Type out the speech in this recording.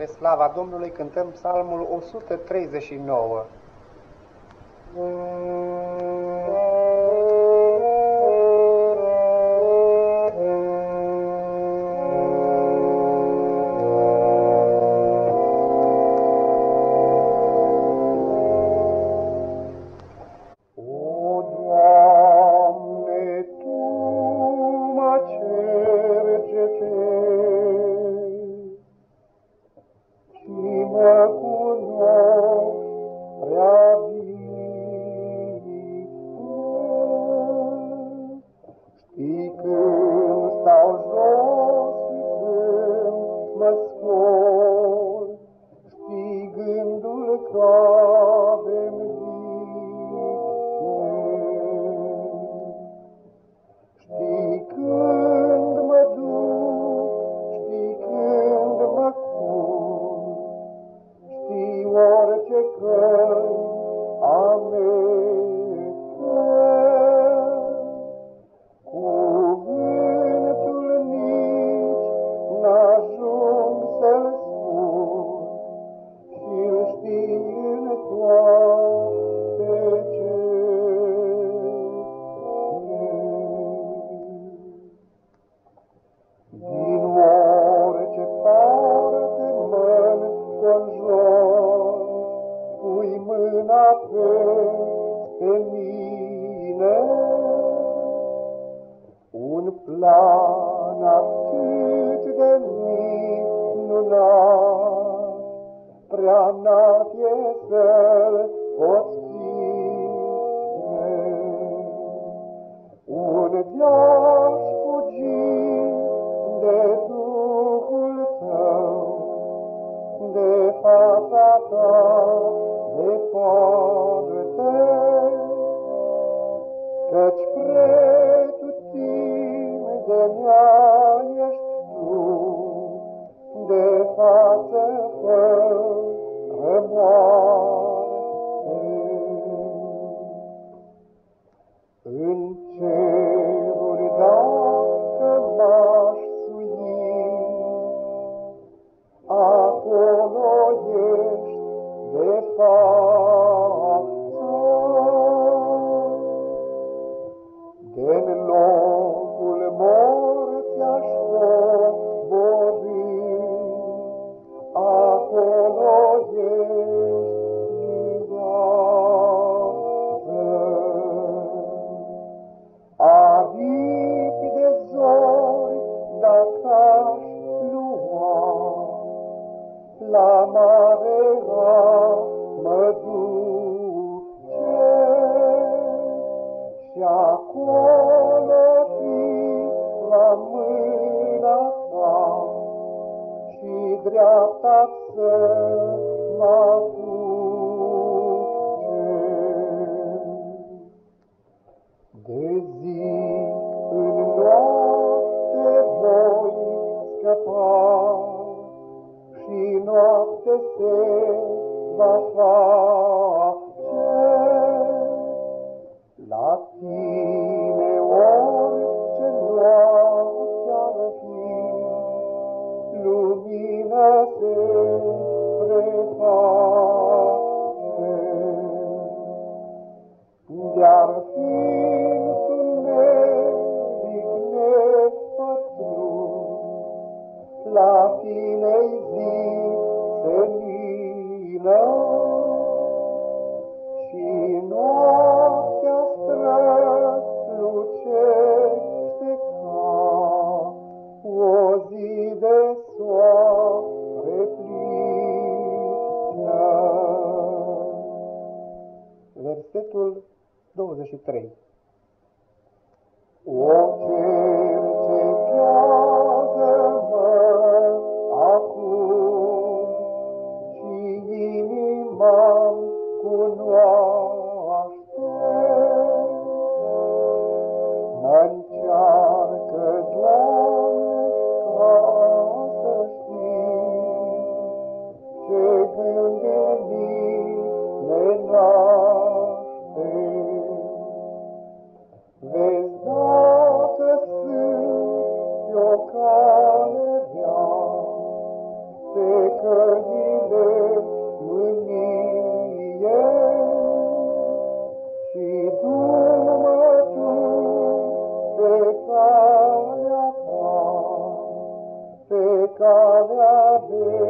spre slava Domnului cântăm psalmul 139. Mm. me crezi în mine un plan atât de minunat, prea n-ar să-l pot ține. Unde aș de Duhul tău, de fața ta, de poate, va te faire revoir. Dreapta să mă De zi în noapte voi scăpa și noapte se va face. Sfântul Prefac. 23. O cercetează-mă acum și inima cunoaște Father,